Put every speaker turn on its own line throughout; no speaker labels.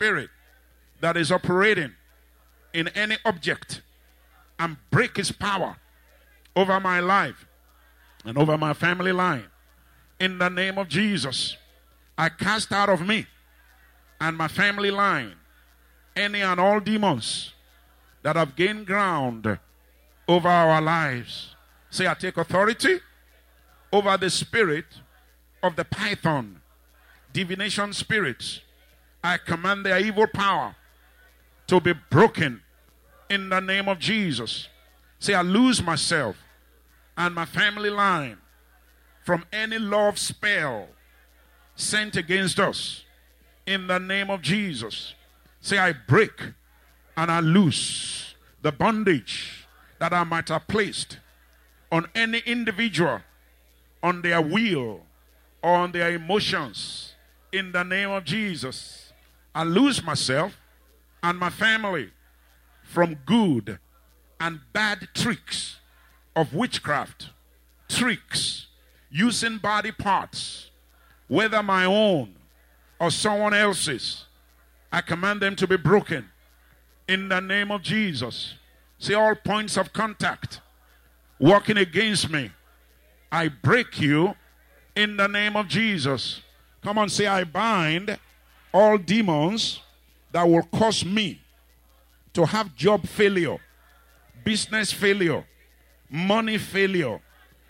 spirit that is operating in any object and break his power over my life and over my family line. In the name of Jesus, I cast out of me and my family line any and all demons that have gained ground over our lives. Say, I take authority over the spirit of the python, divination spirits. I command their evil power to be broken in the name of Jesus. Say, I lose myself and my family line from any love spell sent against us in the name of Jesus. Say, I break and I loose the bondage that I might have placed on any individual, on their will, or on their emotions in the name of Jesus. I lose myself and my family from good and bad tricks of witchcraft, tricks, using body parts, whether my own or someone else's. I command them to be broken in the name of Jesus. See all points of contact working against me. I break you in the name of Jesus. Come on, say, I bind all demons that will cause me to have job failure, business failure, money failure.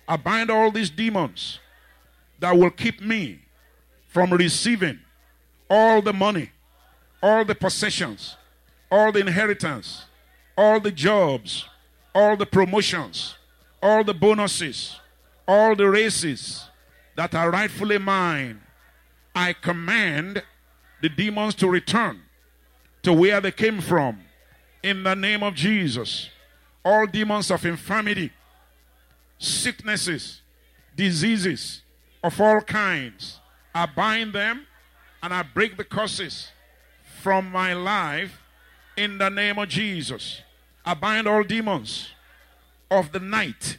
I bind all these demons that will keep me from receiving all the money, all the possessions, all the inheritance, all the jobs, all the promotions, all the bonuses, all the races that are rightfully mine. I command the demons to return to where they came from in the name of Jesus. All demons of infirmity, sicknesses, diseases of all kinds, I bind them and I break the curses from my life in the name of Jesus. I bind all demons of the night,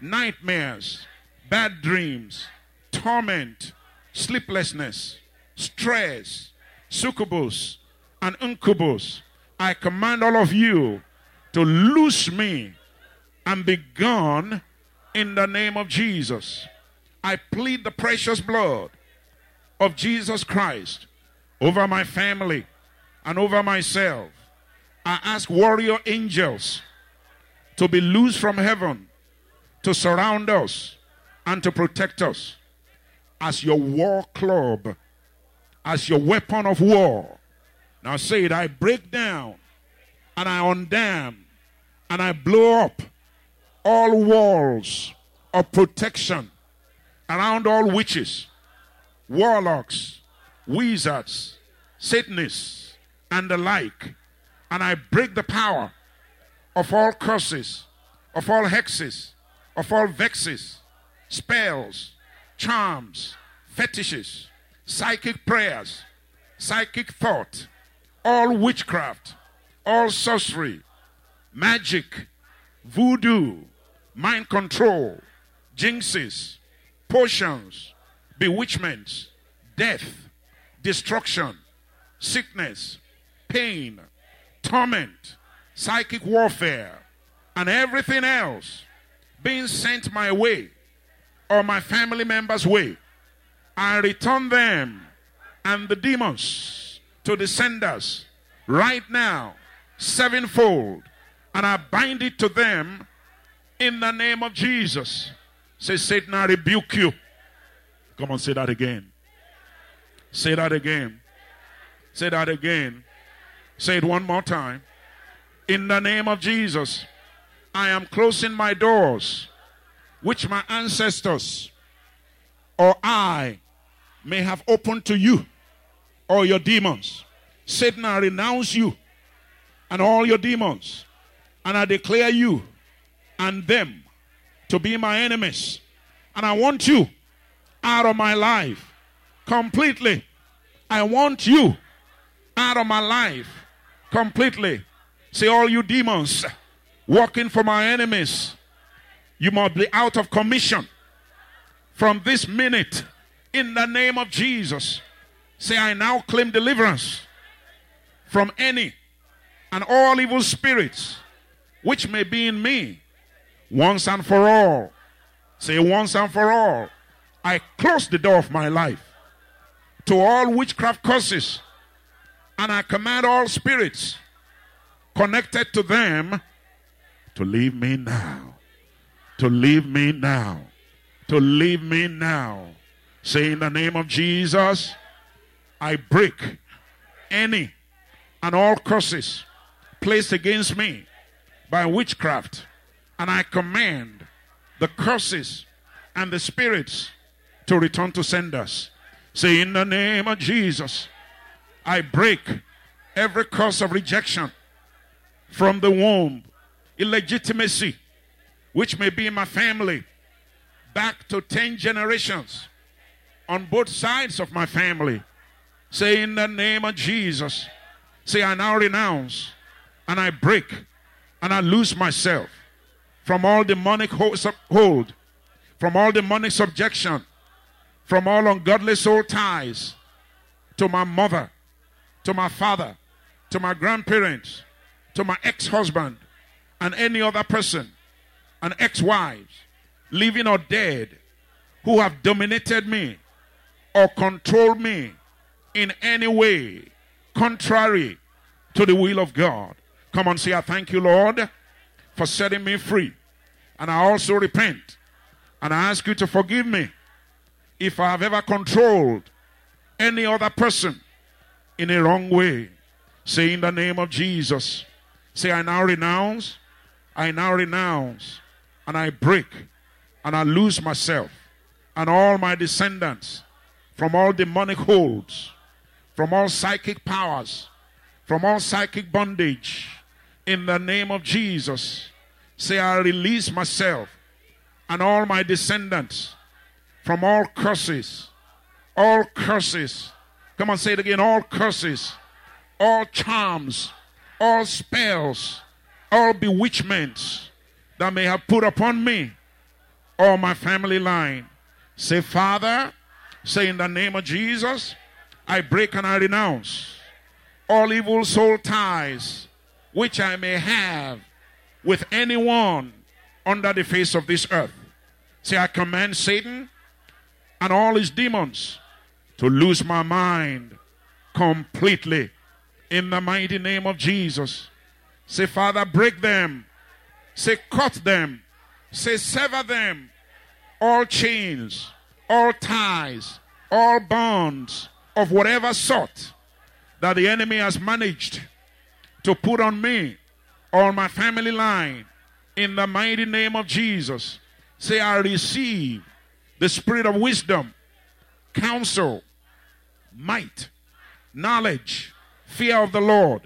nightmares, bad dreams, torment, sleeplessness, stress, succubus, and incubus. I command all of you to loose me and be gone in the name of Jesus. I plead the precious blood of Jesus Christ over my family and over myself. I ask warrior angels to be loose from heaven to surround us and to protect us as your war club, as your weapon of war. Now say it I break down and I undam and I blow up all walls of protection around all witches, warlocks, wizards, Satanists, and the like. And I break the power of all curses, of all hexes, of all vexes, spells, charms, fetishes, psychic prayers, psychic thought, all witchcraft, all sorcery, magic, voodoo, mind control, jinxes, potions, bewitchments, death, destruction, sickness, pain, torment, psychic warfare, and everything else being sent my way or my family members' way. I return them and the demons to the senders right now, sevenfold, and I bind it to them in the name of Jesus. Say, Satan, I rebuke you. Come on, say that again. Say that again. Say that again. Say it one more time. In the name of Jesus, I am closing my doors, which my ancestors or I may have opened to you or your demons. Satan, I renounce you and all your demons, and I declare you and them to be my enemies. And I want you out of my life completely. I want you out of my life completely. Say, all you demons working for my enemies, you must be out of commission from this minute in the name of Jesus. Say, I now claim deliverance from any and all evil spirits which may be in me once and for all. Say once and for all. I close the door of my life to all witchcraft curses and I command all spirits connected to them to leave me now. To leave me now. To leave me now. Say in the name of Jesus, I break any and all curses placed against me by witchcraft. And I command the curses and the spirits to return to senders. Say, in the name of Jesus, I break every curse of rejection from the womb, illegitimacy, which may be in my family, back to 10 generations on both sides of my family. Say, in the name of Jesus, say, I now renounce and I break and I lose myself from all demonic hold, from all demonic subjection, from all ungodly soul ties to my mother, to my father, to my grandparents, to my ex husband, and any other person, and ex wives, living or dead, who have dominated me or controlled me in any way contrary to the will of God. Come on, say, I thank you, Lord, for setting me free. And I also repent. And I ask you to forgive me if I have ever controlled any other person in a wrong way. Say in the name of Jesus. Say, I now renounce, I now renounce, and I break, and I lose myself and all my descendants from all demonic holds, from all psychic powers, from all psychic bondage. In the name of Jesus, say, I release myself and all my descendants from all curses, all curses. Come on, say it again all curses, all charms, all spells, all bewitchments that may have put upon me or my family line. Say, Father, Say, in the name of Jesus, I break and I renounce all evil soul ties which I may have with anyone under the face of this earth. Say, I command Satan and all his demons to lose my mind completely in the mighty name of Jesus. Say, Father, break them. Say, cut them. Say, sever them. All chains all ties, all bonds of whatever sort that the enemy has managed to put on me or my family line in the mighty name of Jesus. Say, I receive the spirit of wisdom, counsel, might, knowledge, fear of the Lord,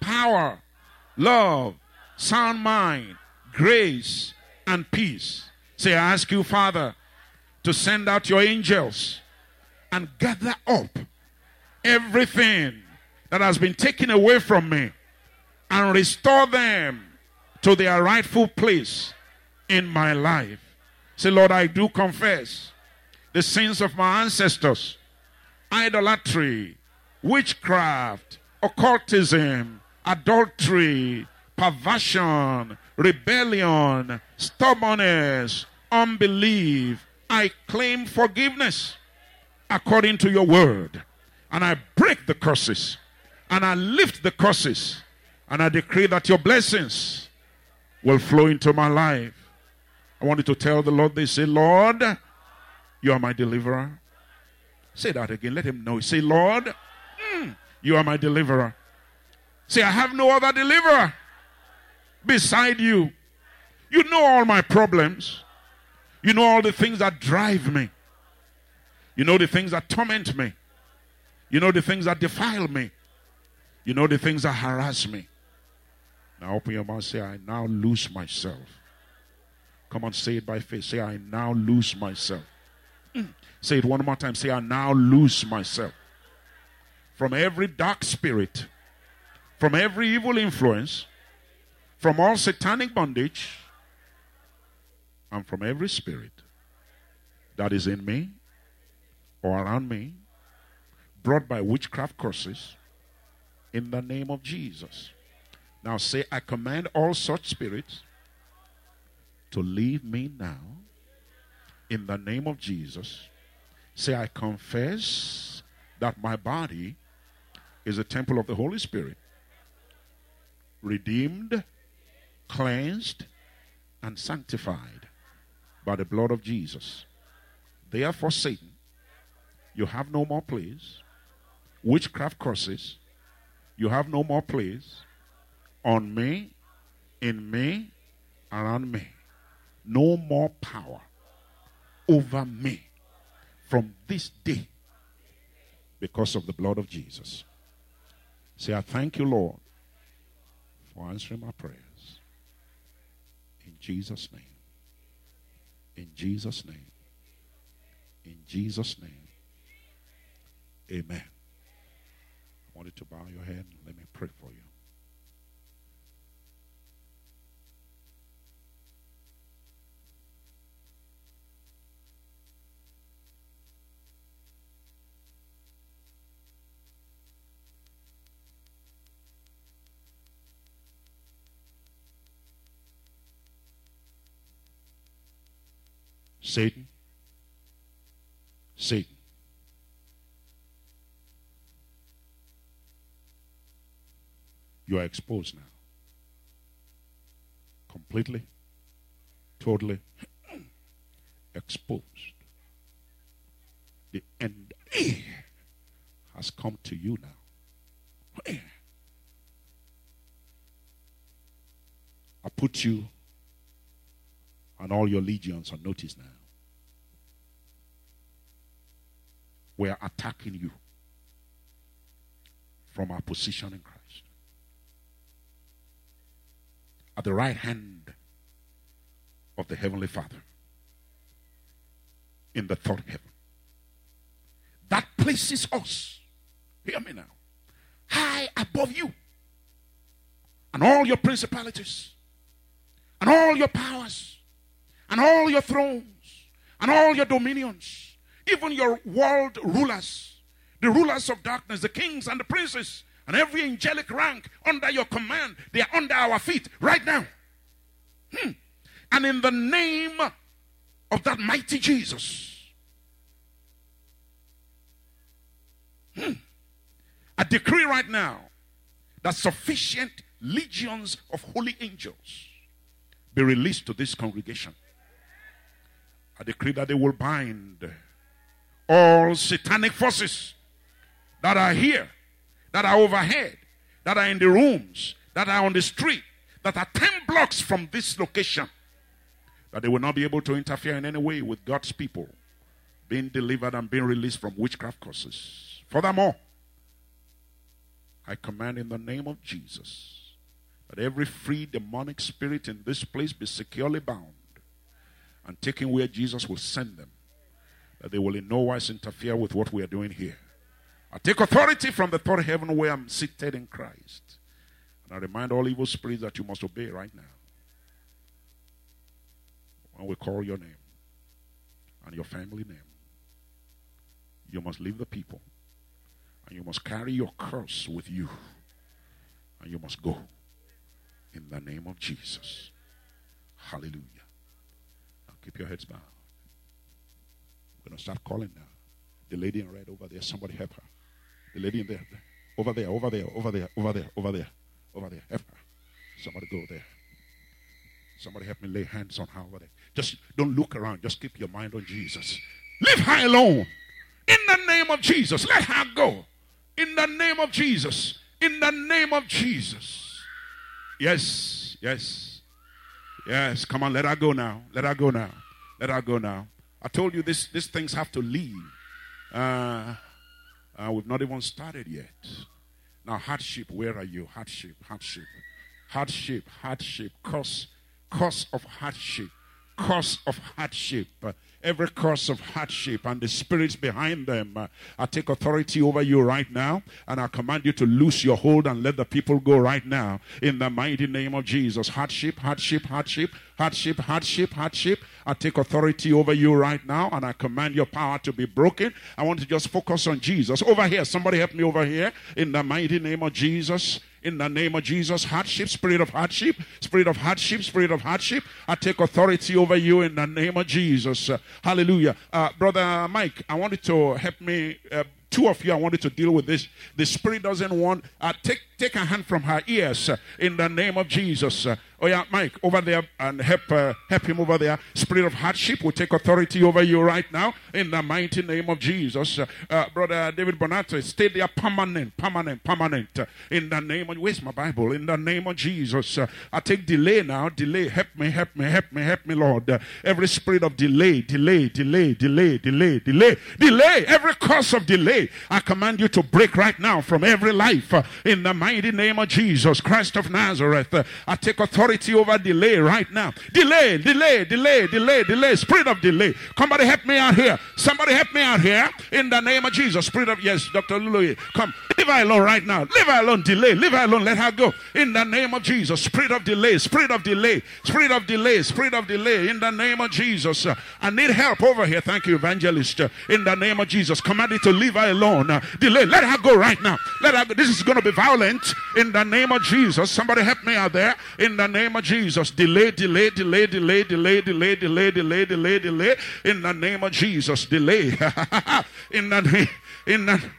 power, love, sound mind, grace, and peace. Say, I ask you, Father, to send out your angels and gather up everything that has been taken away from me and restore them to their rightful place in my life. Say, Lord, I do confess the sins of my ancestors, idolatry, witchcraft, occultism, adultery, perversion, rebellion, stubbornness, unbelief, I claim forgiveness according to your word. And I break the curses. And I lift the curses. And I decree that your blessings will flow into my life. I want you to tell the Lord, they say, Lord, you are my deliverer. Say that again. Let him know. Say, Lord, mm, you are my deliverer. Say, I have no other deliverer beside you. You know all my problems. You know all the things that drive me. You know the things that torment me. You know the things that defile me. You know the things that harass me. Now open your mouth say, I now lose myself. Come on, say it by faith. Say, I now lose myself. Say it one more time. Say, I now lose myself. From every dark spirit, from every evil influence, from all satanic bondage, and from every spirit that is in me or around me, brought by witchcraft curses, In the name of Jesus. Now say, I command all such spirits to leave me now. In the name of Jesus. Say, I confess that my body is a temple of the Holy Spirit, redeemed, cleansed, and sanctified by the blood of Jesus. Therefore, Satan, you have no more place. Witchcraft curses, you have no more place on me, in me, around me. No more power over me from this day because of the blood of Jesus. Say, I thank you, Lord, for answering my prayers. In Jesus' name. In Jesus' name. In Jesus' name. Amen. I want you to bow your head and let me pray for you. Satan, Satan, you are exposed now. Completely, totally exposed. The end has come to you now. I put you and all your legions on notice now. We are attacking you from our position in Christ. At the right hand of the Heavenly Father in the third heaven. That places us, hear me now, high above you and all your principalities and all your powers and all your thrones and all your dominions even your world rulers, the rulers of darkness, the kings and the princes, and every angelic rank under your command, they are under our feet right now. Hmm. And in the name of that mighty Jesus, hmm, I decree right now that sufficient legions of holy angels be released to this congregation. I decree that they will bind all satanic forces that are here, that are overhead, that are in the rooms, that are on the street, that are 10 blocks from this location, that they will not be able to interfere in any way with God's people being delivered and being released from witchcraft curses. Furthermore, I command in the name of Jesus that every free demonic spirit in this place be securely bound and taken where Jesus will send them that they will in no wise interfere with what we are doing here. I take authority from the third heaven where I'm seated in Christ. And I remind all evil spirits that you must obey right now. When we call your name and your family name, you must leave the people. And you must carry your curse with you. And you must go in the name of Jesus. Hallelujah. Keep your heads bowed. We're going to start calling now. The lady in red over there, somebody help her. The lady in there, over there, over there, over there, over there, over there, over there, help her. Somebody go there. Somebody help me lay hands on her over there. Just don't look around. Just keep your mind on Jesus. Leave her alone. In the name of Jesus. Let her go. In the name of Jesus. In the name of Jesus. Yes, yes. Yes. Come on, let her go now. Let her go now. Let her go now. I told you this, these things have to leave. Uh, uh, we've not even started yet. Now, hardship, where are you? Hardship, hardship, hardship, hardship, cause, cause of hardship, cause of hardship, every cause of hardship and the spirits behind them. Uh, I take authority over you right now and I command you to loose your hold and let the people go right now in the mighty name of Jesus. Hardship, hardship, hardship, hardship, hardship, hardship. I take authority over you right now and I command your power to be broken. I want to just focus on Jesus. Over here, somebody help me over here in the mighty name of Jesus in the name of Jesus. Hardship, spirit of hardship, spirit of hardship, spirit of hardship. I take authority over you in the name of Jesus. Uh, hallelujah. Uh, Brother Mike, I wanted to help me. Uh, two of you, I wanted to deal with this. The spirit doesn't want. Uh, take take a hand from her ears uh, in the name of Jesus. Oh yeah, Mike, over there and help uh, help him over there. Spirit of hardship will take authority over you right now in the mighty name of Jesus. Uh, uh, Brother David Bonato, stay there permanent, permanent, permanent. Uh, in the name of where's my Bible? In the name of Jesus, uh, I take delay now. Delay, help me, help me, help me, help me, Lord. Uh, every spirit of delay, delay, delay, delay, delay, delay, delay. Every cause of delay, I command you to break right now from every life. in the mighty name of Jesus Christ of Nazareth, I take authority authority over delay right now. Delay, delay, delay, delay, delay. Spirit of delay. Somebody help me out here. Somebody help me out here. In the name of Jesus. Spirit of, yes, Dr. Lulu. Come. Leave her alone right now. Leave her alone. Delay. Leave her alone. Let her go. In the name of Jesus. Spirit of delay. Spirit of delay. Spirit of delay. Spirit of delay. In the name of Jesus. Uh, I need help over here. Thank you, evangelist. Uh, in the name of Jesus. Command it to leave her alone. Uh, delay. Let her go right now. Let her go. This is going to be violent. In the name of Jesus. Somebody help me out there. In the name name of Jesus. Delay, delay, delay, delay, delay, delay, delay, delay, delay, delay. In the name of Jesus. Delay. in the name, in the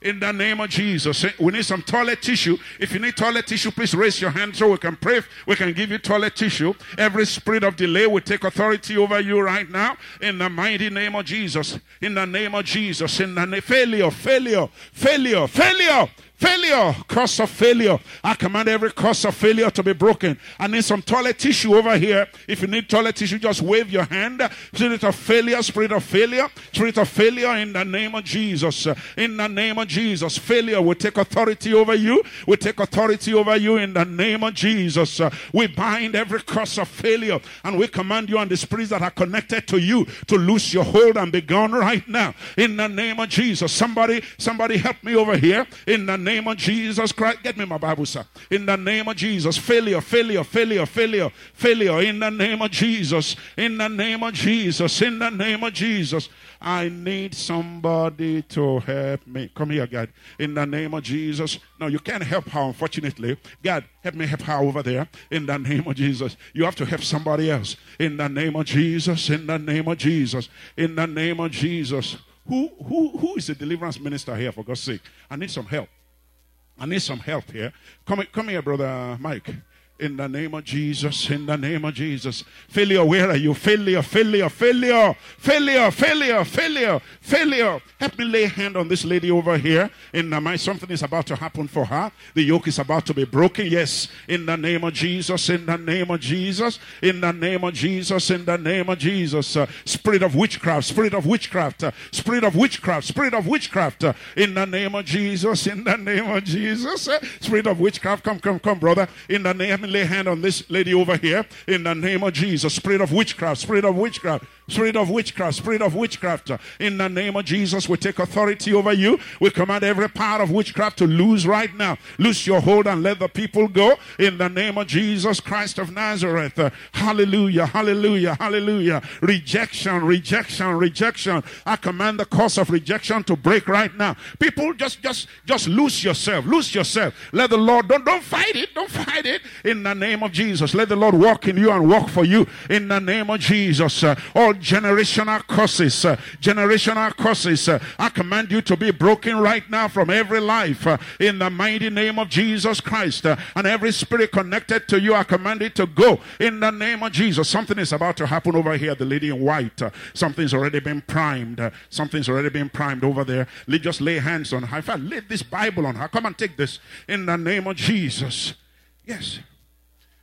in the name of Jesus. Eh, we need some toilet tissue. If you need toilet tissue, please raise your hand so we can pray. We can give you toilet tissue. Every spirit of delay will take authority over you right now. In the mighty name of Jesus. In the name of Jesus. In the name failure, failure, failure, failure. Failure, cause of failure. I command every cause of failure to be broken. I need some toilet tissue over here. If you need toilet tissue, just wave your hand. Spirit of failure, spirit of failure, spirit of failure in the name of Jesus. In the name of Jesus. Failure will take authority over you. We take authority over you in the name of Jesus. We bind every cause of failure and we command you and the spirits that are connected to you to lose your hold and be gone right now. In the name of Jesus. Somebody, somebody help me over here. In the name of Jesus Christ. Get me my Bible, sir. In the name of Jesus. Failure, failure, failure, failure, failure. In the name of Jesus. In the name of Jesus. In the name of Jesus. I need somebody to help me. Come here, God. In the name of Jesus. No, you can't help her, unfortunately. God, help me help her over there. In the name of Jesus. You have to help somebody else. In the name of Jesus. In the name of Jesus. In the name of Jesus. Who, who, who is the deliverance minister here, for God's sake? I need some help. I need some help here. Come, come here, brother Mike. In the name of Jesus, in the name of Jesus. Failure, where are you? Failure, failure, failure, failure, failure, failure, failure. Help me lay hand on this lady over here. In the mind, something is about to happen for her. The yoke is about to be broken. Yes, in the name of Jesus, in the name of Jesus, in the name of Jesus, in the name of Jesus. Uh, spirit of witchcraft, spirit of witchcraft, uh, spirit of witchcraft, spirit of witchcraft. Uh, in the name of Jesus, in the name of Jesus. Uh, spirit of witchcraft, come, come, come, brother. In the name lay hand on this lady over here in the name of Jesus. Spirit of witchcraft, spirit of witchcraft, spirit of witchcraft, spirit of witchcraft. In the name of Jesus, we take authority over you. We command every power of witchcraft to lose right now. Loose your hold and let the people go in the name of Jesus Christ of Nazareth. hallelujah, hallelujah, hallelujah. Rejection, rejection, rejection. I command the cause of rejection to break right now. People just just just lose yourself. Lose yourself. Let the Lord don't don't fight it. Don't fight it. In the name of Jesus. Let the Lord walk in you and walk for you in the name of Jesus. Uh, generational curses, uh, generational curses, uh, I command you to be broken right now from every life uh, in the mighty name of Jesus Christ. And every spirit connected to you, I command it to go in the name of Jesus. Something is about to happen over here. The lady in white, something's already been primed. something's already been primed over there. Just lay hands on her. In fact, lay this Bible on her. Come and take this in the name of Jesus. Yes.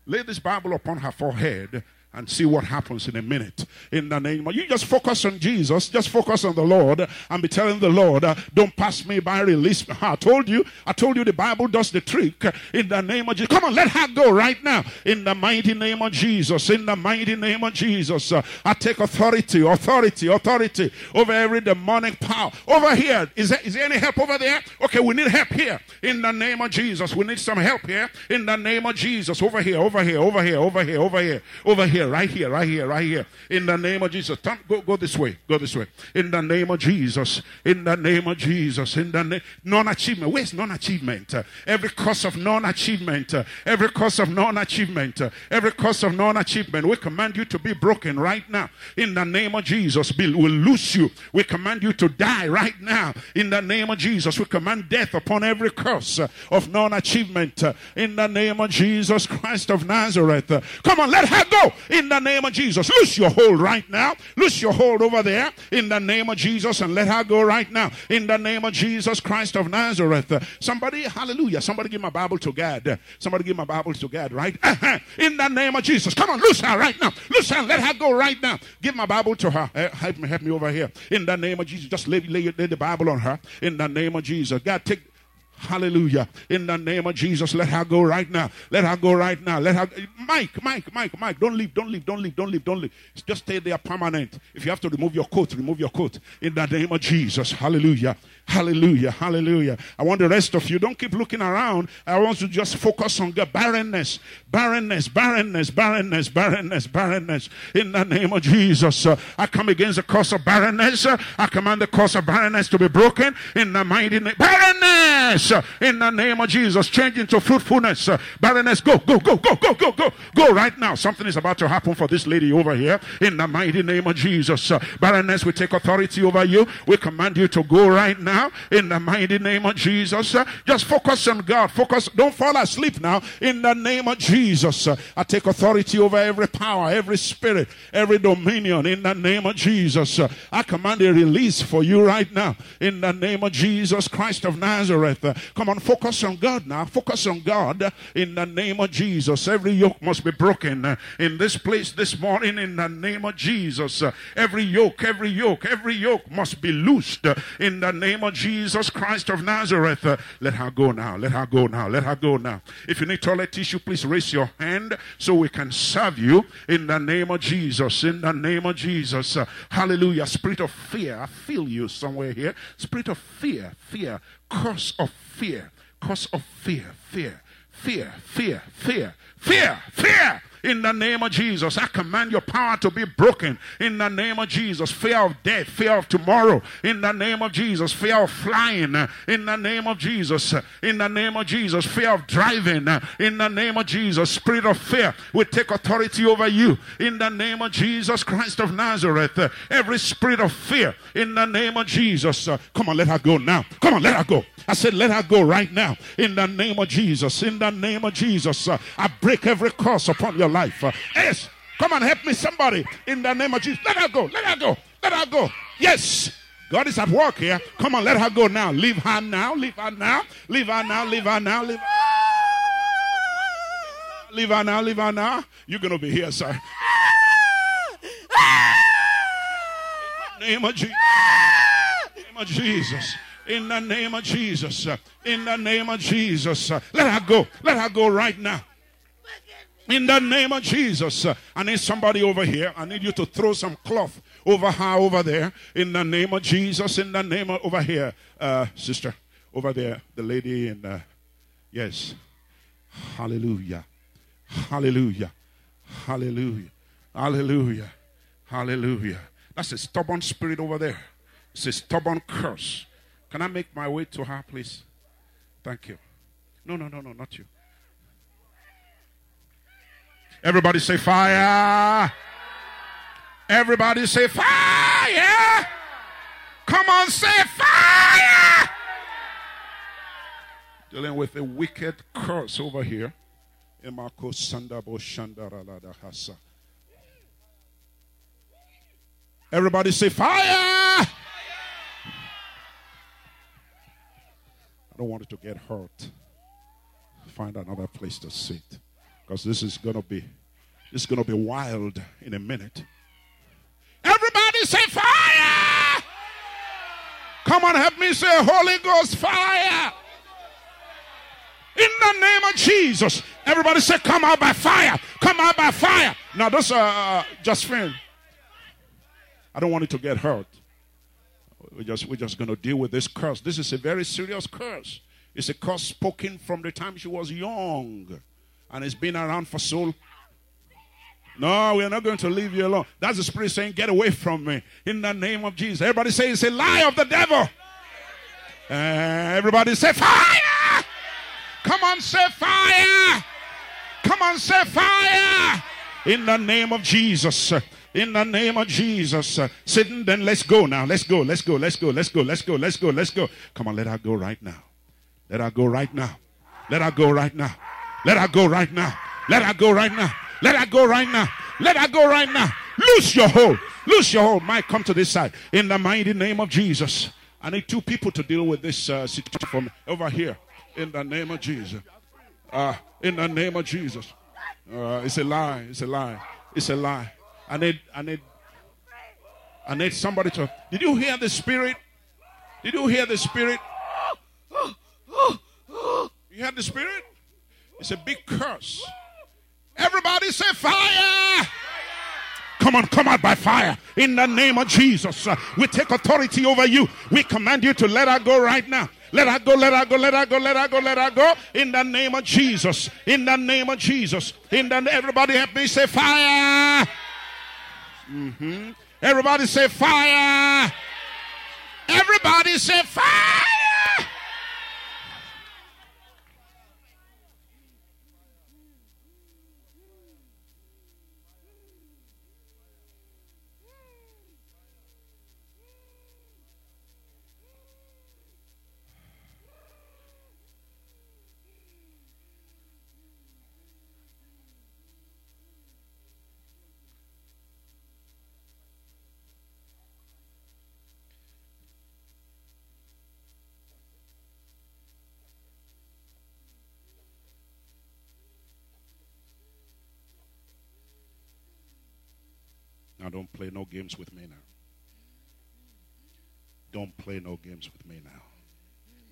Lay this Bible upon her forehead and see what happens in a minute. In the name of you, just focus on Jesus, just focus on the Lord, and be telling the Lord, uh, "Don't pass me by, release me." I told you, I told you, the Bible does the trick. In the name of Jesus, come on, let her go right now. In the mighty name of Jesus, in the mighty name of Jesus, uh, I take authority, authority, authority over every demonic power. Over here, is there, is there any help over there? Okay, we need help here. In the name of Jesus, we need some help here. In the name of Jesus, over here, over here, over here, over here, over here, over here, right here, right here, right here. In the name of Jesus, Turn, go, go this way, go this way. In the name of Jesus, in the name of Jesus, in the name, non-achievement. Where's non-achievement? Every cause of non-achievement, every cause of non-achievement, every cause of non-achievement, we command you to be broken right now. In the name of Jesus, we will loose you. We command you to die right now. In the name of Jesus, we command death upon every curse of non-achievement. In the name of Jesus Christ of Nazareth, come on, let her go. In the name of Jesus, loose your hold right now. Loose your hold over there. In the name of Jesus, and let her go right now. In the name of Jesus Christ of Nazareth, somebody, hallelujah. Somebody give my Bible to God. Somebody give my Bible to God, right? Uh-huh. In the name of Jesus, come on, loose her right now. Loose her, let her go right now. Give my Bible to her. Help me, help me over here. In the name of Jesus, just lay, lay, lay the Bible on her. In the name of Jesus, God, take Hallelujah. In the name of Jesus, let her go right now. Let her go right now. Let her. Mike, Mike, Mike, Mike, don't leave, don't leave, don't leave, don't leave, don't leave. Just stay there permanent. If you have to remove your coat, remove your coat. In the name of Jesus. Hallelujah. Hallelujah. Hallelujah. I want the rest of you, don't keep looking around. I want to just focus on God. Barrenness, barrenness, barrenness, barrenness, barrenness, barrenness. In the name of Jesus. Uh, I come against the cause of barrenness. Uh, I command the cause of barrenness to be broken. In the mighty name. Barrenness. In the name of Jesus. Change into fruitfulness. Barrenness. Go, go, go, go, go, go, go. Go right now. Something is about to happen for this lady over here. In the mighty name of Jesus. Barrenness, we take authority over you. We command you to go right now in the mighty name of Jesus. Just focus on God. Focus. Don't fall asleep now in the name of Jesus. I take authority over every power, every spirit, every dominion in the name of Jesus. I command a release for you right now in the name of Jesus Christ of Nazareth. Come on, focus on God now. Focus on God in the name of Jesus. Every yoke must be broken in this place this morning in the name of Jesus. Every yoke, every yoke, every yoke must be loosed in the name of Jesus Christ of Nazareth. Let her go now. Let her go now. Let her go now. If you need toilet tissue, please raise your hand so we can serve you in the name of Jesus. In the name of Jesus. Hallelujah. Spirit of fear. I feel you somewhere here. Spirit of fear. Fear. Curse of fear. Curse of fear. Fear. Fear. Fear. Fear. Fear. Fear in the name of Jesus. I command your power to be broken in the name of Jesus. Fear of death, fear of tomorrow, in the name of Jesus. Fear of flying, in the name of Jesus. In the name of Jesus. Fear of driving, in the name of Jesus. Spirit of fear, we take authority over you in the name of Jesus Christ of Nazareth. Every spirit of fear, in the name of Jesus. Come on, let her go now. Come on, let her go. I said, let her go right now in the name of Jesus. In the name of Jesus, uh, I break every curse upon your life. Uh, yes, come on, help me, somebody. In the name of Jesus, let her go. Let her go. Let her go. Yes. God is at work here. Come on, let her go now. Leave her now. Leave her now. Leave her now. Leave her now. Leave her. Leave her now. Leave her now. You're gonna be here, sir. name of Jesus. name of Jesus in the name of Jesus. In the name of Jesus. Let her go. Let her go right now. In the name of Jesus. I need somebody over here. I need you to throw some cloth over her over there. In the name of Jesus. In the name of over here. Uh, sister. Over there. The lady in the. Yes. Hallelujah. Hallelujah. Hallelujah. Hallelujah. Hallelujah. That's a stubborn spirit over there. It's a stubborn curse. Can I make my way to her, please? Thank you. No, no, no, no, not you. Everybody say fire. Everybody say fire. Come on, say fire. Dealing with a wicked curse over here. Everybody say fire. I don't want it to get hurt. Find another place to sit. Because this is going to be this is to be wild in a minute. Everybody say fire! Come on, help me say Holy Ghost fire! In the name of Jesus. Everybody say, Come out by fire. Come out by fire. Now, this uh, just friend. I don't want it to get hurt. We're just, we're just going to deal with this curse. This is a very serious curse. It's a curse spoken from the time she was young. And it's been around for so long. no, we're not going to leave you alone. That's the spirit saying, Get away from me in the name of Jesus. Everybody say it's a lie of the devil. Uh, everybody say fire. Come on, say fire. Come on, say fire. In the name of Jesus. In the name of Jesus. Sitting, then let's go now. Let's go. Let's go. Let's go. Let's go. Let's go. Let's go. Let's go. Come on, let her go right now. Let her go right now. Let her go right now. Let her go right now. Let her go right now. Let her go right now. Let her go right now. Loose your hold. Loose your hold. Mike, come to this side. In the mighty name of Jesus. I need two people to deal with this uh, situation from over here. In the name of Jesus. Uh, in the name of Jesus. Uh, it's a lie. It's a lie. It's a lie. I need, I need, I need somebody to. Did you hear the spirit? Did you hear the spirit? You heard the spirit? It's a big curse. Everybody say fire. Come on, come out by fire in the name of Jesus. Uh, we take authority over you. We command you to let her go right now. Let her go, let her go, let her go, let her go, let her go. In the name of Jesus. In the name of Jesus. In the everybody help me say fire. Mm-hmm. Everybody say fire. Everybody say fire. Games with me now. Don't play no games with me now.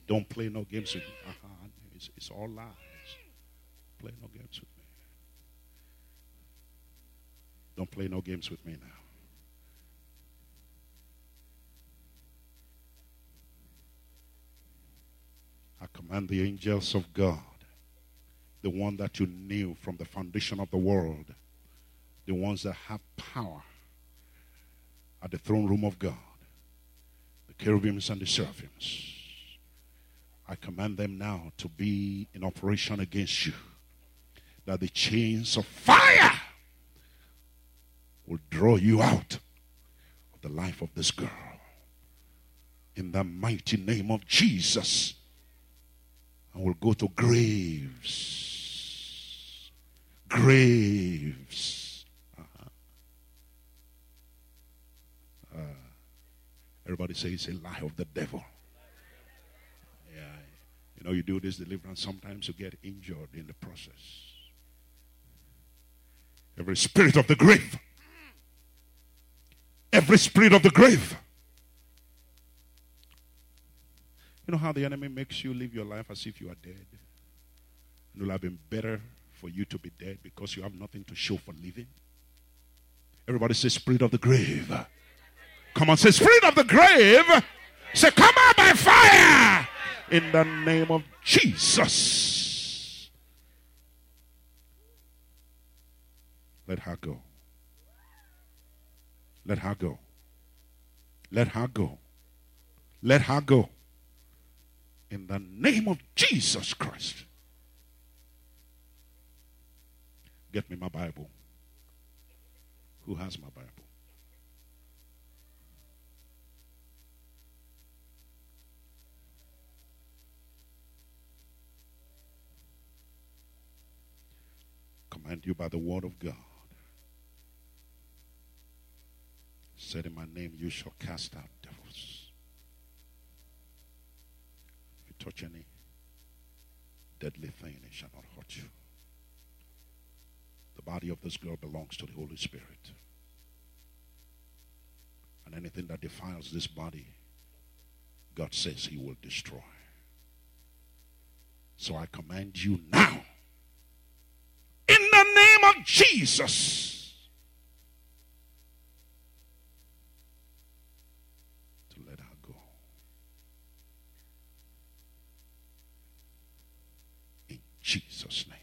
Don't play no games with me. Uh-huh. It's, it's all lies. Play no games with me. Don't play no games with me now. I command the angels of God, the one that you knew from the foundation of the world, the ones that have power at the throne room of God, the cherubims and the seraphims. I command them now to be in operation against you, that the chains of fire will draw you out of the life of this girl. In the mighty name of Jesus, I will go to graves. Graves Everybody say it's a lie of the devil. Yeah. You know, you do this deliverance, sometimes you get injured in the process. Every spirit of the grave. Every spirit of the grave. You know how the enemy makes you live your life as if you are dead? It will have been better for you to be dead because you have nothing to show for living. Everybody say, Spirit of the grave. Come on, say, Spirit of the grave, say, Come out by fire in the name of Jesus. Let her go. Let her go. Let her go. Let her go. In the name of Jesus Christ. Get me my Bible. Who has my Bible? Command you by the word of God. Said in my name, you shall cast out devils. If you touch any deadly thing, it shall not hurt you. The body of this girl belongs to the Holy Spirit. And anything that defiles this body, God says He will destroy. So I command you now, the name of Jesus, to let her go. In Jesus' name.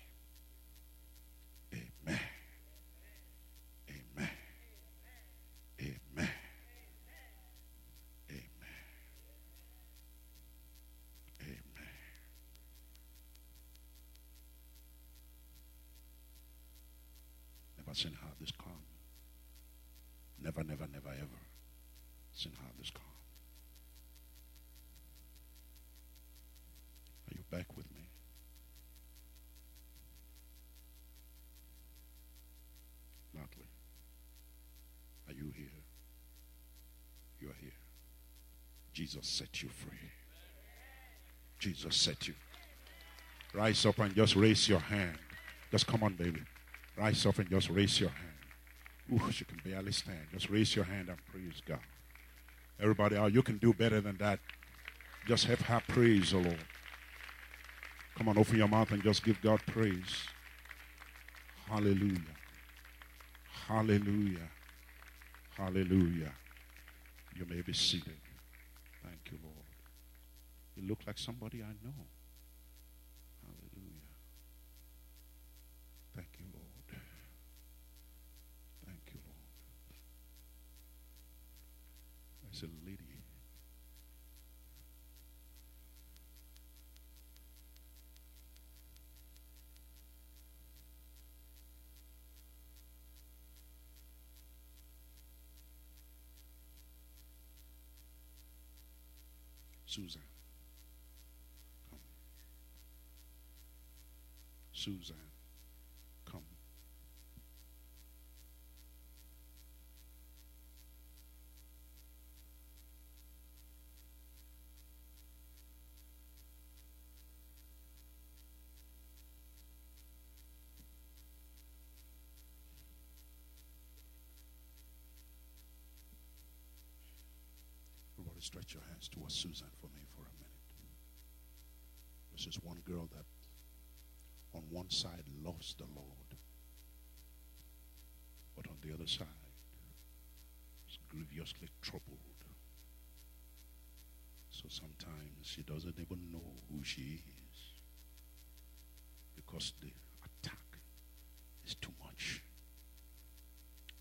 Here? You are here. Jesus set you free. Jesus set you. Rise up and just raise your hand. Just come on, baby. Rise up and just raise your hand. Ooh, she can barely stand. Just raise your hand and praise God. Everybody, oh, you can do better than that. Just have her praise the Lord. Come on, open your mouth and just give God praise. Hallelujah. Hallelujah. Hallelujah. You may be seated. Thank you, Lord. You look like somebody I know. Hallelujah. Thank you, Lord. Thank you, Lord. There's a lady. Susan. Come. Susan. Come. Everybody stretch your hands towards Susan for me for a minute. This is one girl that on one side loves the Lord, but on the other side is grievously troubled. So sometimes she doesn't even know who she is because the attack is too much.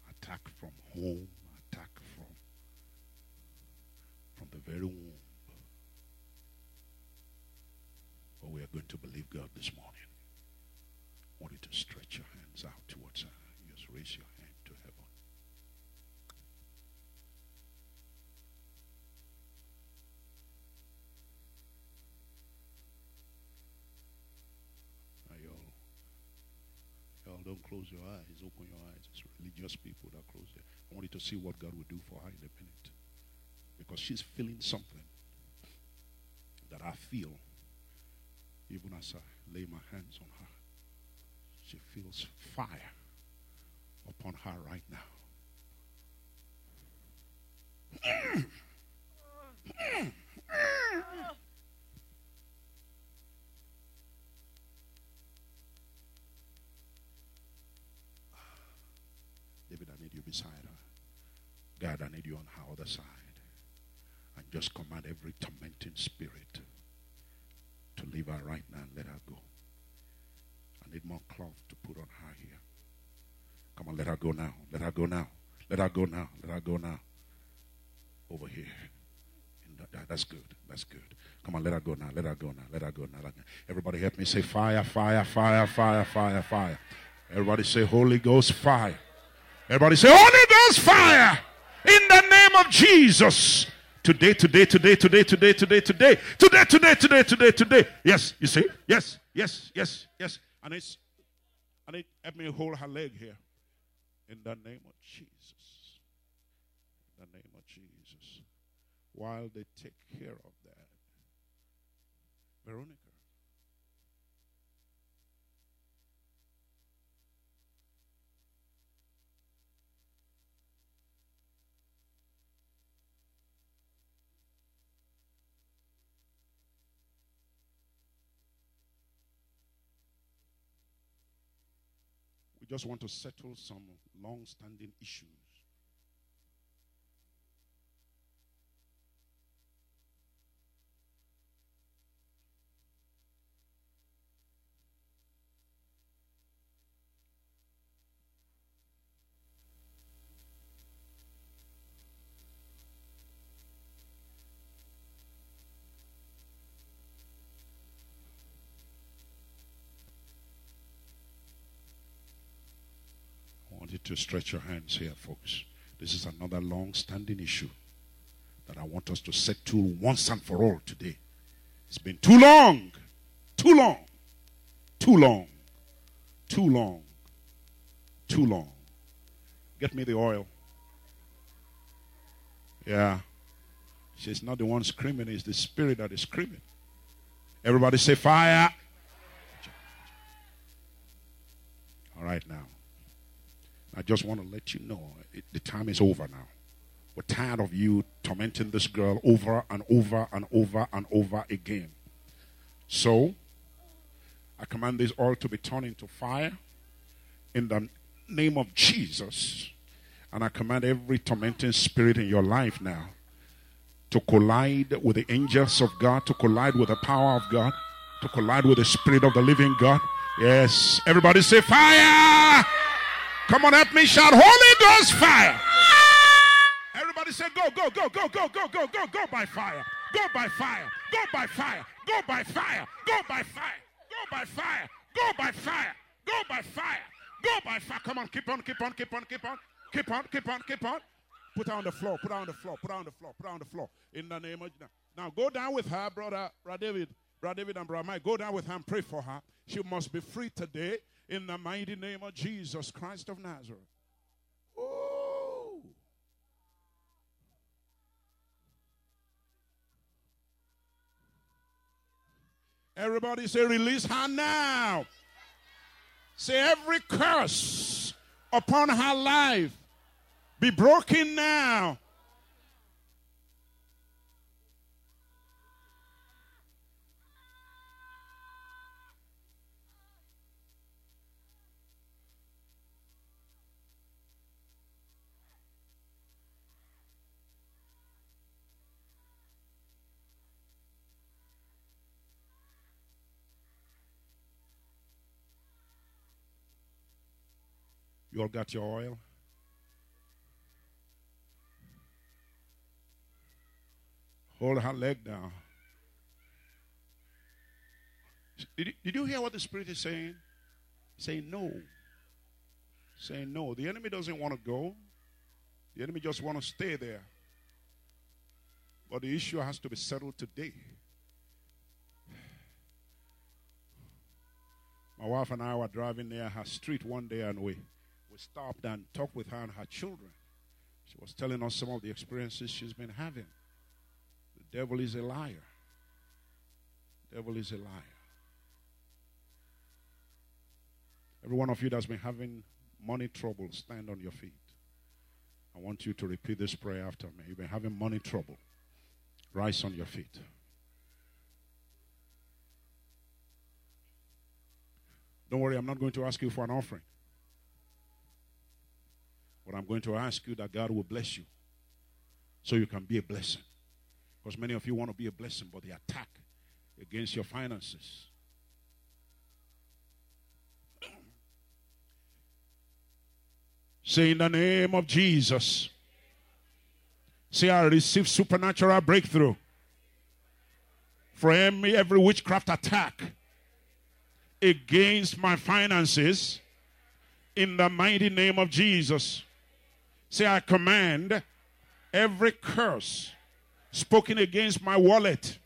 Attack from home, the very womb. But we are going to believe God this morning. I want you to stretch your hands out towards her. Just raise your hand to heaven. Don't close your eyes. Open your eyes. It's religious people that close their I want you to see what God will do for her in a minute because she's feeling something that I feel even as I lay my hands on her. She feels fire upon her right now. David, I need you beside her. God, I need you on her other side. Just command every tormenting spirit to leave her right now and let her go. I need more cloth to put on her here. Come on, let her go now. Let her go now. Let her go now. Let her go now. Over here. That, that's good. That's good. Come on, let her go now. Let her go now. Let her go now. Everybody help me say fire, fire, fire, fire, fire, fire. Everybody say Holy Ghost fire. Everybody say Holy Ghost fire. In the name of Jesus. Today, today, today, today, today, today, today, today, today, today, today, today. Yes, you see? Yes, yes, yes, yes. And it's, and it help me hold her leg here. In the name of Jesus. In the name of Jesus. While they take care of that, Veronica. Just want to settle some long standing issues. want you to stretch your hands here, folks. This is another long standing issue that I want us to settle once and for all today. It's been too long, too long, too long, too long, too long. Get me the oil. Yeah. She's not the one screaming, it's the spirit that is screaming. Everybody say fire. All right, now. I just want to let you know it, the time is over now. We're tired of you tormenting this girl over and over and over and over again. So, I command this oil to be turned into fire in the name of Jesus. And I command every tormenting spirit in your life now to collide with the angels of God, to collide with the power of God, to collide with the spirit of the living God. Yes. Everybody say fire! Come on, help me shout, Holy Ghost fire. Everybody say, go, go, go, go, go, go, go, go, go by fire. Go by fire. Go by fire. Go by fire. Go by fire. Go by fire. Go by fire. Go by fire. Go by fire. Come on, keep on, keep on, keep on, keep on. Keep on, keep on, keep on. Put her on the floor, put her on the floor, put her on the floor, put her on the floor. In the name of Now go down with her, brother, brother David. Brother David and Brother Mike, go down with her and pray for her. She must be free today in the mighty name of Jesus Christ of Nazareth. Ooh. Everybody say, release her now. Say, every curse upon her life be broken now You all got your oil? Hold her leg down. Did you, hear what the Spirit is saying? Saying no. Saying no. The enemy doesn't want to go. The enemy just want to stay there. But the issue has to be settled today. My wife and I were driving near her street one day and we stopped and talked with her and her children. She was telling us some of the experiences she's been having. The devil is a liar. The devil is a liar. Every one of you that's been having money trouble, stand on your feet. I want you to repeat this prayer after me. You've been having money trouble. Rise on your feet. Don't worry, I'm not going to ask you for an offering. But I'm going to ask you that God will bless you so you can be a blessing. Because many of you want to be a blessing, but the attack against your finances. Say in the name of Jesus. Say, I receive supernatural breakthrough from every witchcraft attack against my finances in the mighty name of Jesus. Say, I command every curse spoken against my wallet,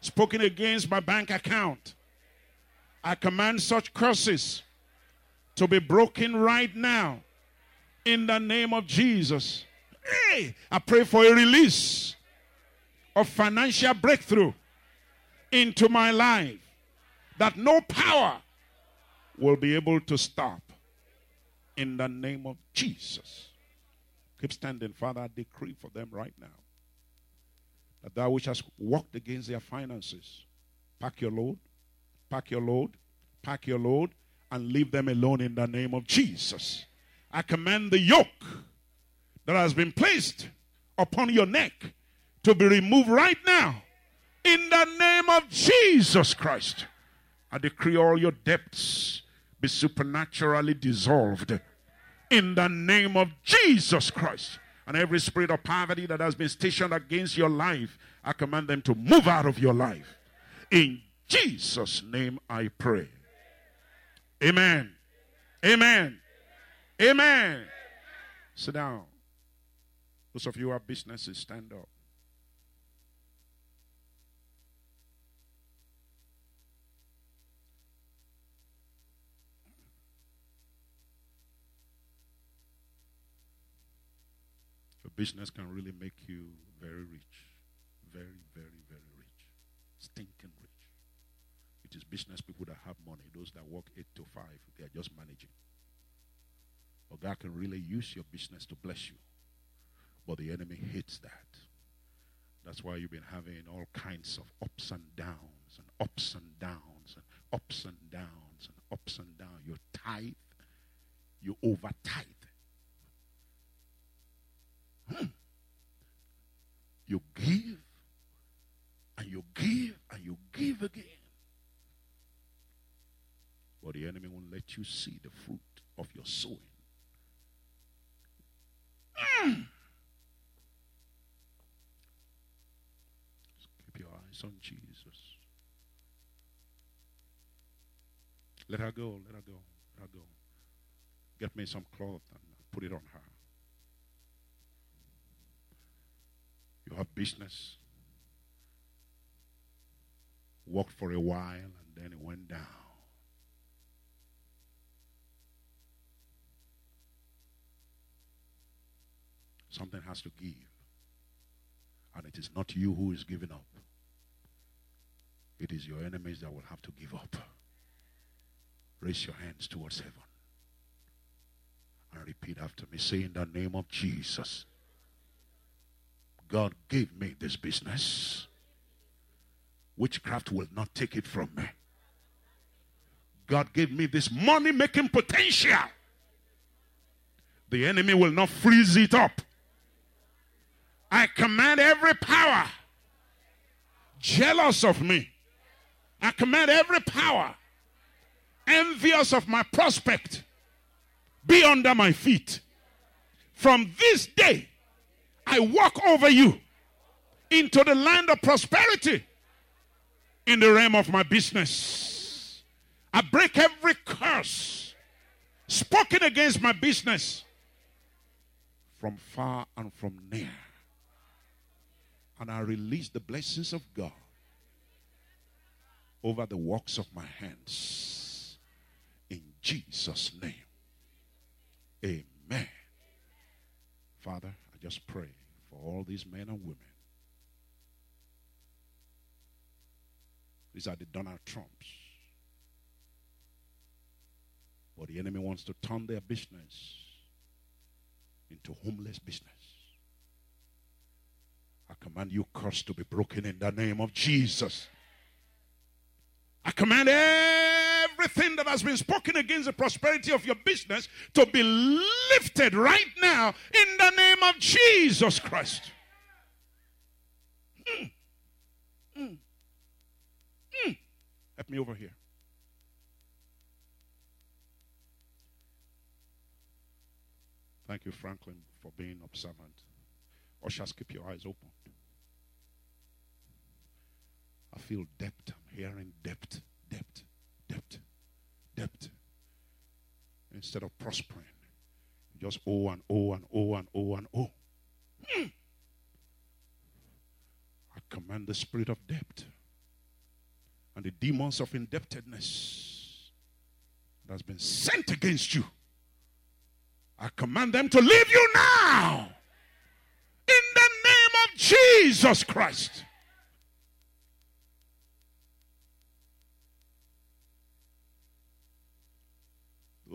spoken against my bank account. I command such curses to be broken right now in the name of Jesus. Hey, I pray for a release of financial breakthrough into my life that no power will be able to stop in the name of Jesus. Keep standing, Father. I decree for them right now that thou which has walked against their finances, pack your load, pack your load, pack your load. and leave them alone in the name of Jesus. I command the yoke that has been placed upon your neck to be removed right now in the name of Jesus Christ. I decree all your debts be supernaturally dissolved in the name of Jesus Christ. And every spirit of poverty that has been stationed against your life, I command them to move out of your life. In Jesus' name I pray. Amen. Amen. Amen. Sit down. Those of you who have businesses, stand up. Business can really make you very rich. Very, very, very rich. Stinking rich. It is business people that have money, those that work 8 to 5, they are just managing. But God can really use your business to bless you. But the enemy hates that. That's why you've been having all kinds of ups and downs and ups and downs and ups and downs and ups and downs. You tithe, you over tithe. Hmm. You give and you give and you give again. But the enemy won't let you see the fruit of your sowing. Mm. Keep your eyes on Jesus. Let her go, let her go, let her go. Get me some cloth and put it on her. You have business. Worked for a while and then it went down. Something has to give. And it is not you who is giving up. It is your enemies that will have to give up. Raise your hands towards heaven. And repeat after me. Say in the name of Jesus. God gave me this business. Witchcraft will not take it from me. God gave me this money making potential. The enemy will not freeze it up. I command every power jealous of me. I command every power envious of my prospect be under my feet. From this day, I walk over you into the land of prosperity in the realm of my business. I break every curse spoken against my business from far and from near and I release the blessings of God over the works of my hands. In Jesus' name. Amen. Father, just pray for all these men and women. These are the Donald Trumps. But the enemy wants to turn their business into homeless business. I command you curse to be broken in the name of Jesus. I command everything that has been spoken against the prosperity of your business to be lifted right now in the name of Jesus Christ. Mm. Mm. Help me over here. Thank you, Franklin, for being observant. Or Ushers, keep your eyes open. I feel depth. I'm hearing depth, depth, depth. Instead of prospering, just O and O and O and O and O. Hmm. I command the spirit of debt and the demons of indebtedness that has been sent against you. I command them to leave you now. In the name of Jesus Christ.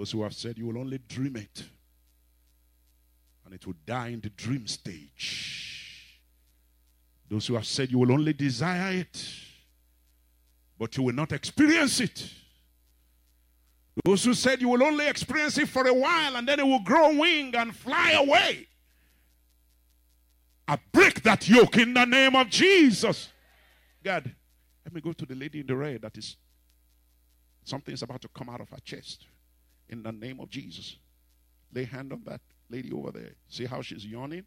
Those who have said you will only dream it and it will die in the dream stage. Those who have said you will only desire it but you will not experience it. Those who said you will only experience it for a while and then it will grow wing and fly away. I break that yoke in the name of Jesus. God, let me go to the lady in the red that is something is about to come out of her chest. In the name of Jesus. Lay hand on that lady over there. See how she's yawning?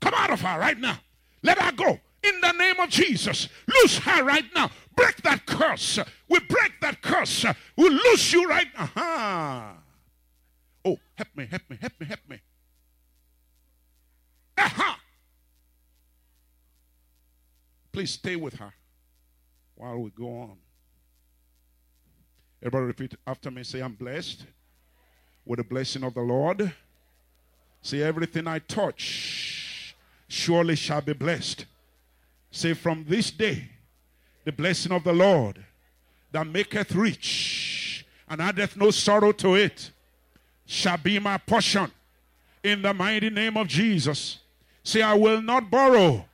Come out of her right now. Let her go. In the name of Jesus. Loose her right now. Break that curse. We break that curse. We loose you right now. Oh, help me, help me, help me, help me. Aha. Please stay with her while we go on. Everybody repeat after me. Say, I'm blessed with the blessing of the Lord. Say, everything I touch surely shall be blessed. Say, from this day, the blessing of the Lord that maketh rich and addeth no sorrow to it shall be my portion in the mighty name of Jesus. Say, I will not borrow,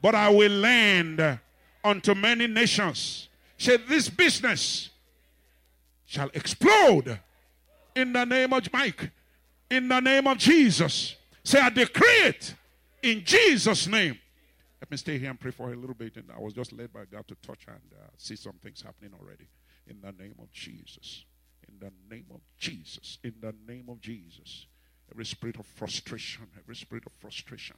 but I will lend unto many nations. Say, this business shall explode in the name of Mike, in the name of Jesus. Say, I decree it in Jesus' name. Let me stay here and pray for a little bit. And I was just led by God to touch and uh, see some things happening already. In the name of Jesus. In the name of Jesus. In the name of Jesus. Every spirit of frustration, every spirit of frustration,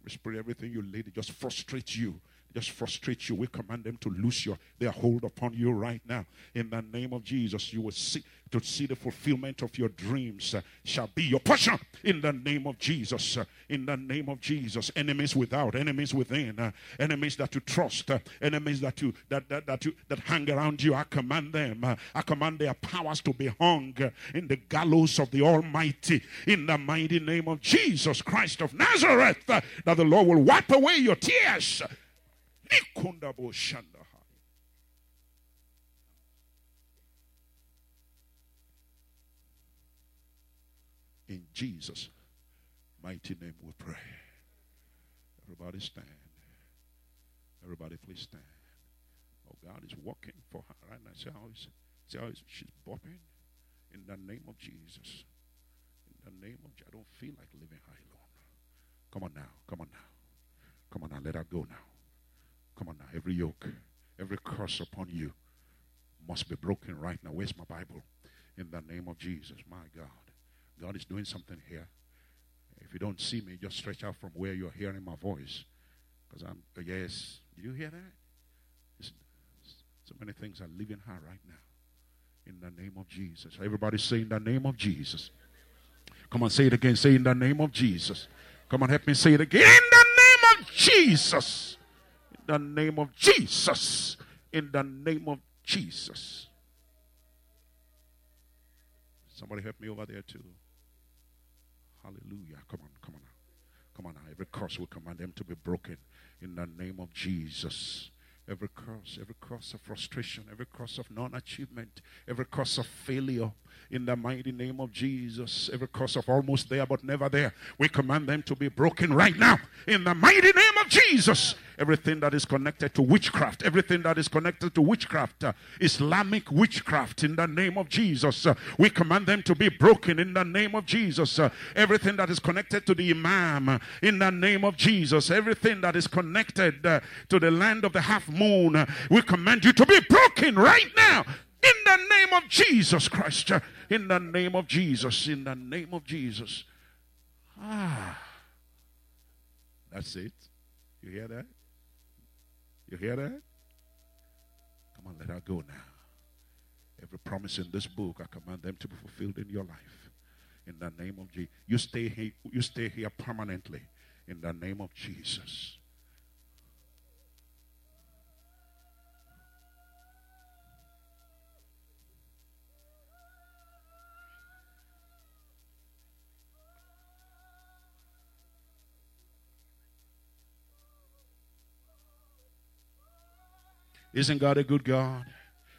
every spirit, everything you lady just frustrates you just frustrate you. We command them to loose your their hold upon you right now. In the name of Jesus, you will see to see the fulfillment of your dreams uh, shall be your portion. In the name of Jesus. Uh, in the name of Jesus. Enemies without, enemies within, uh, enemies that you trust, enemies that you that, that that you that hang around you. I command them. I command their powers to be hung in the gallows of the Almighty. In the mighty name of Jesus Christ of Nazareth, that the Lord will wipe away your tears in Jesus' mighty name we pray. Everybody stand. Everybody please stand. Oh, God is working for her right now. See how, see how she's bopping? In the name of Jesus. In the name of Jesus. I don't feel like living high alone. Come on now. Come on now. Come on now. Let her go now. Come on now, every yoke, every curse upon you must be broken right now. Where's my Bible? In the name of Jesus, my God. God is doing something here. If you don't see me, just stretch out from where you're hearing my voice. Because I'm, yes, did you hear that? So many things are leaving her right now. In the name of Jesus. Everybody say, in the name of Jesus. Come on, say it again. Say, in the name of Jesus. Come on, help me say it again. In the name of Jesus the name of Jesus. In the name of Jesus. Somebody help me over there too. Hallelujah. Come on, come on. Come on now. Every curse will command them to be broken in the name of Jesus. Every curse, every curse of frustration, every curse of non achievement, every curse of failure, in the mighty name of Jesus. Every curse of almost there but never there, we command them to be broken right now in the mighty name of Jesus. Everything that is connected to witchcraft, everything that is connected to witchcraft, uh, Islamic witchcraft, in the name of Jesus, uh, we command them to be broken in the name of Jesus. Uh, everything that is connected to the Imam, uh, in the name of Jesus, everything that is connected uh, to the land of the half moon, uh, we command you to be broken right now in the name of Jesus Christ. In the name of Jesus. In the name of Jesus. Ah. That's it. You hear that? You hear that? Come on, let her go now. Every promise in this book, I command them to be fulfilled in your life. In the name of Jesus. You stay here, you stay here permanently. In the name of Jesus. Isn't God a good God?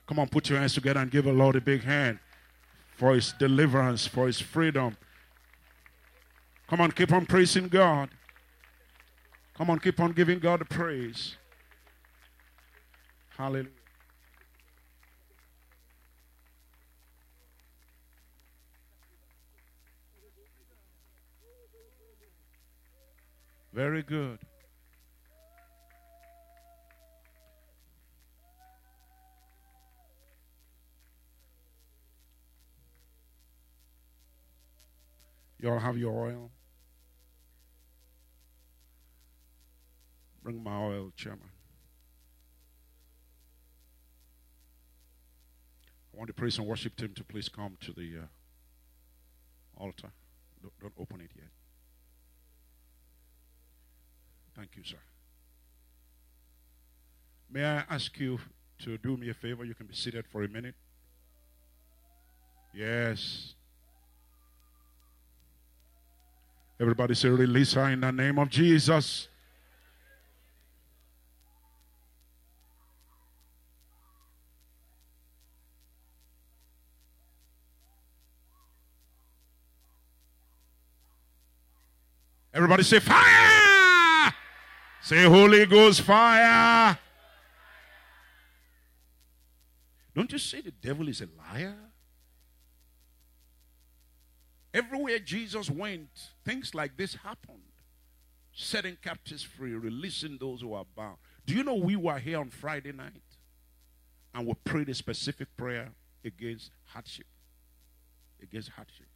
Come on, put your hands together and give the Lord a big hand for his deliverance, for his freedom. Come on, keep on praising God. Come on, keep on giving God the praise. Hallelujah. Very good. You all have your oil? Bring my oil, Chairman. I want the praise and worship team to please come to the uh, altar. Don't, don't open it yet. Thank you, sir. May I ask you to do me a favor? You can be seated for a minute. Yes. Everybody say, release her in the name of Jesus. Everybody say, fire! Say, Holy Ghost, fire! Don't you say the devil is a liar? Everywhere Jesus went, things like this happened. Setting captives free, releasing those who are bound. Do you know we were here on Friday night and we prayed a specific prayer against hardship? Against hardship.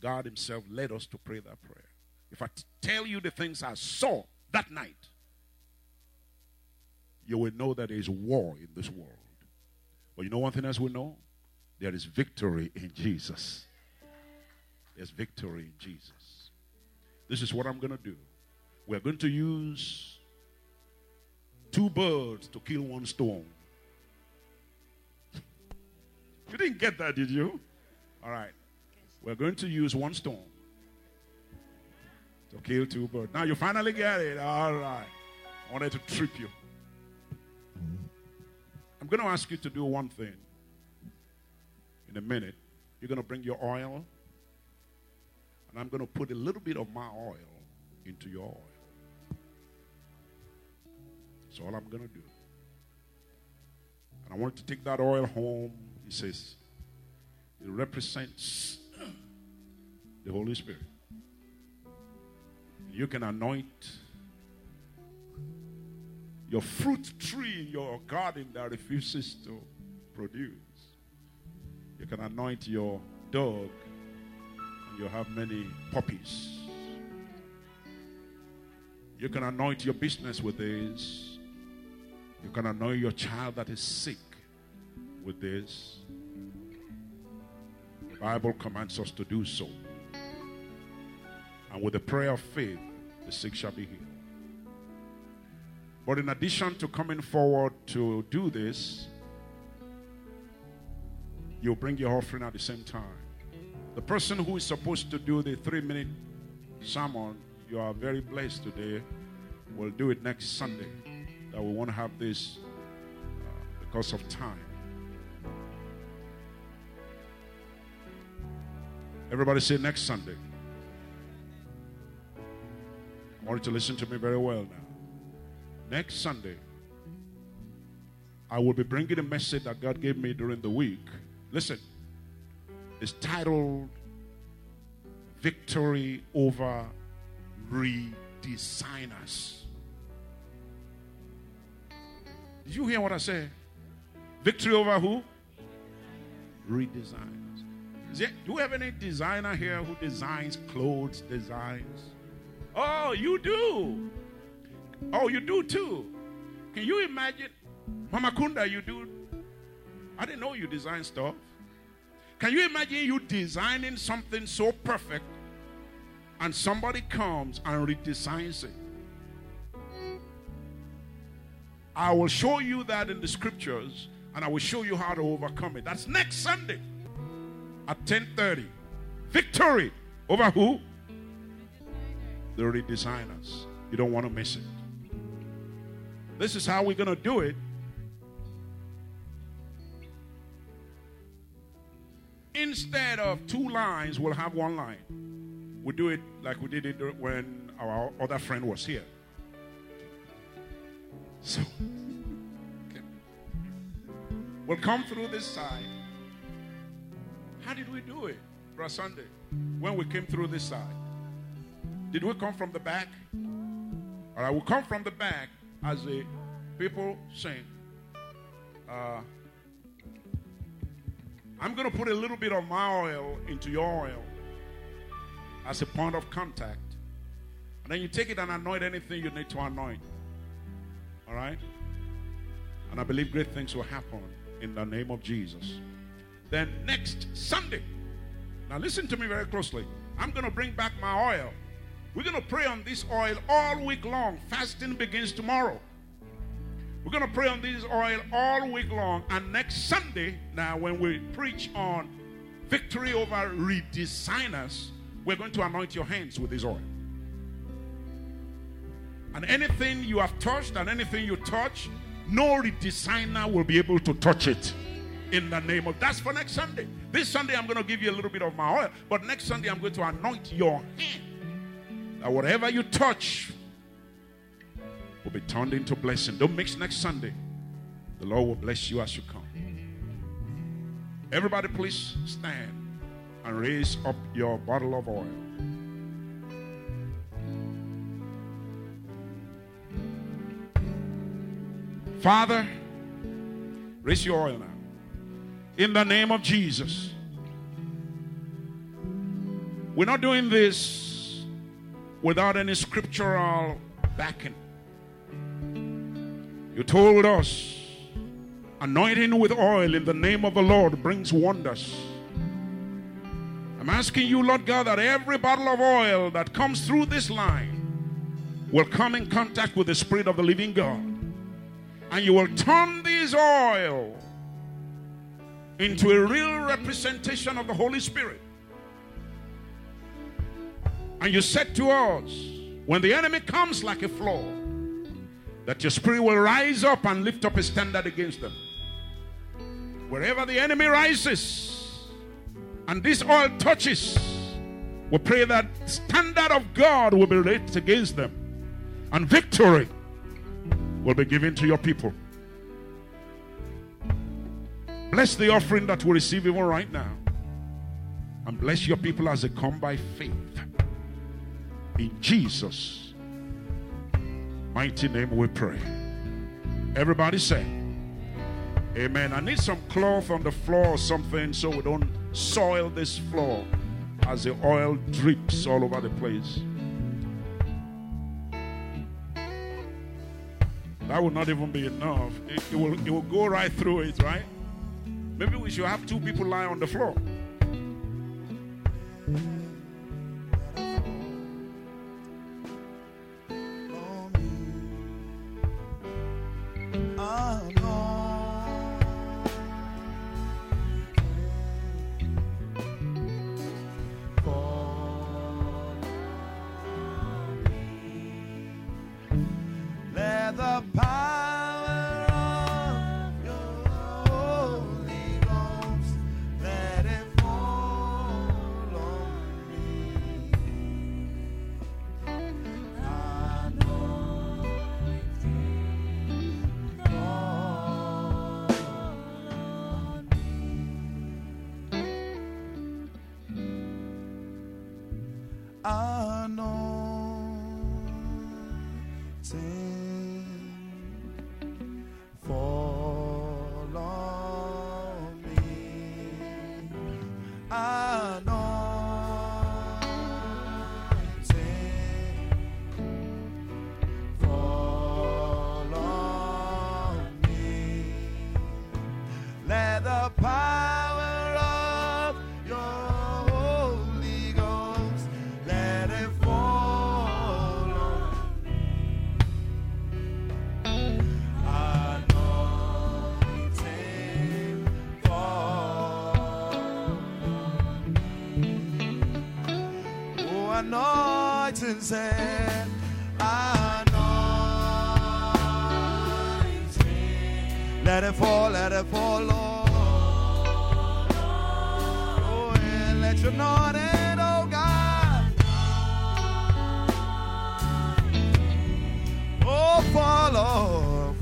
God Himself led us to pray that prayer. If I tell you the things I saw that night, you will know that there is war in this world. But you know one thing else we know? There is victory in Jesus. There's victory in Jesus. This is what I'm going to do. We're going to use two birds to kill one stone. you didn't get that, did you? All right. We're going to use one stone to kill two birds. Now you finally get it. All right. I wanted to trip you. I'm going to ask you to do one thing. In a minute, you're going to bring your oil, and I'm going to put a little bit of my oil into your oil. That's all I'm going to do. And I want to take that oil home. He says, it represents the Holy Spirit. You can anoint your fruit tree in your garden that refuses to produce. You can anoint your dog you have many puppies. You can anoint your business with this. You can anoint your child that is sick with this. The Bible commands us to do so. And with the prayer of faith, the sick shall be healed. But in addition to coming forward to do this, you bring your offering at the same time. The person who is supposed to do the three minute sermon, you are very blessed today. We'll do it next Sunday. That we won't have this uh, because of time. Everybody say next Sunday. I want you to listen to me very well now. Next Sunday, I will be bringing a message that God gave me during the week. Listen, it's titled Victory Over Redesigners. Did you hear what I said? Victory over who? Redesigners. Do we have any designer here who designs clothes, designs? Oh, you do. Oh, you do too. Can you imagine? Mama Kunda, you do. I didn't know you design stuff. Can you imagine you designing something so perfect and somebody comes and redesigns it? I will show you that in the scriptures and I will show you how to overcome it. That's next Sunday at 10:30. Victory over who? the redesigners. You don't want to miss it. This is how we're going to do it. Instead of two lines, we'll have one line. We do it like we did it when our other friend was here. So, okay. we'll come through this side. How did we do it, Brother Sunday? When we came through this side. Did we come from the back? All right, we come from the back as the people sing. Uh, I'm going to put a little bit of my oil into your oil as a point of contact. And then you take it and anoint anything you need to anoint. All right? And I believe great things will happen in the name of Jesus. Then next Sunday, now listen to me very closely. I'm going to bring back my oil. We're going to pray on this oil all week long. Fasting begins tomorrow. We're going to pray on this oil all week long. And next Sunday, now, when we preach on victory over redesigners, we're going to anoint your hands with this oil. And anything you have touched and anything you touch, no redesigner will be able to touch it in the name of that's for next Sunday. This Sunday I'm going to give you a little bit of my oil, but next Sunday I'm going to anoint your hand. That whatever you touch will be turned into blessing. Don't mix next Sunday. The Lord will bless you as you come. Everybody, please stand and raise up your bottle of oil. Father, raise your oil now. In the name of Jesus. We're not doing this without any scriptural backing. You told us anointing with oil in the name of the Lord brings wonders. I'm asking you, Lord God, that every bottle of oil that comes through this line will come in contact with the Spirit of the living God. And you will turn this oil into a real representation of the Holy Spirit. And you said to us, when the enemy comes like a flood, that your spirit will rise up and lift up a standard against them. Wherever the enemy rises and this oil touches, we pray that standard of God will be raised against them and victory will be given to your people. Bless the offering that we receive even right now. And bless your people as they come by faith. In Jesus' mighty name we pray. Everybody say, Amen. I need some cloth on the floor or something so we don't soil this floor as the oil drips all over the place. That will not even be enough. It, it, will, it will go right through it, right? Maybe we should have two people lie on the floor.
Let it fall, let it fall, Lord. Oh, and let your anointing, oh God. Oh, follow.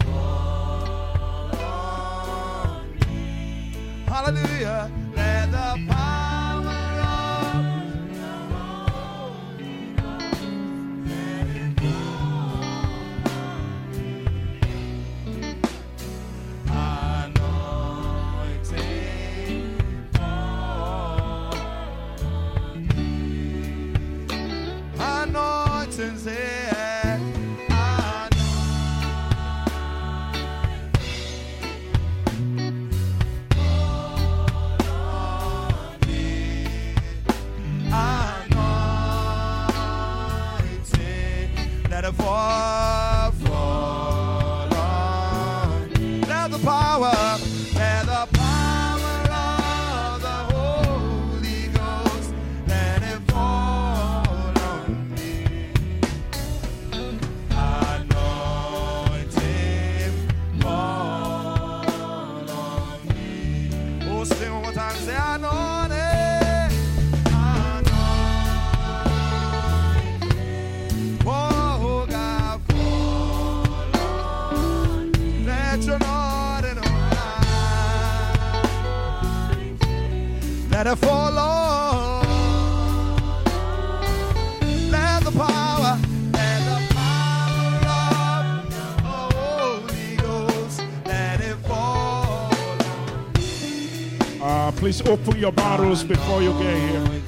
Hallelujah. Please open your bottles before you get here.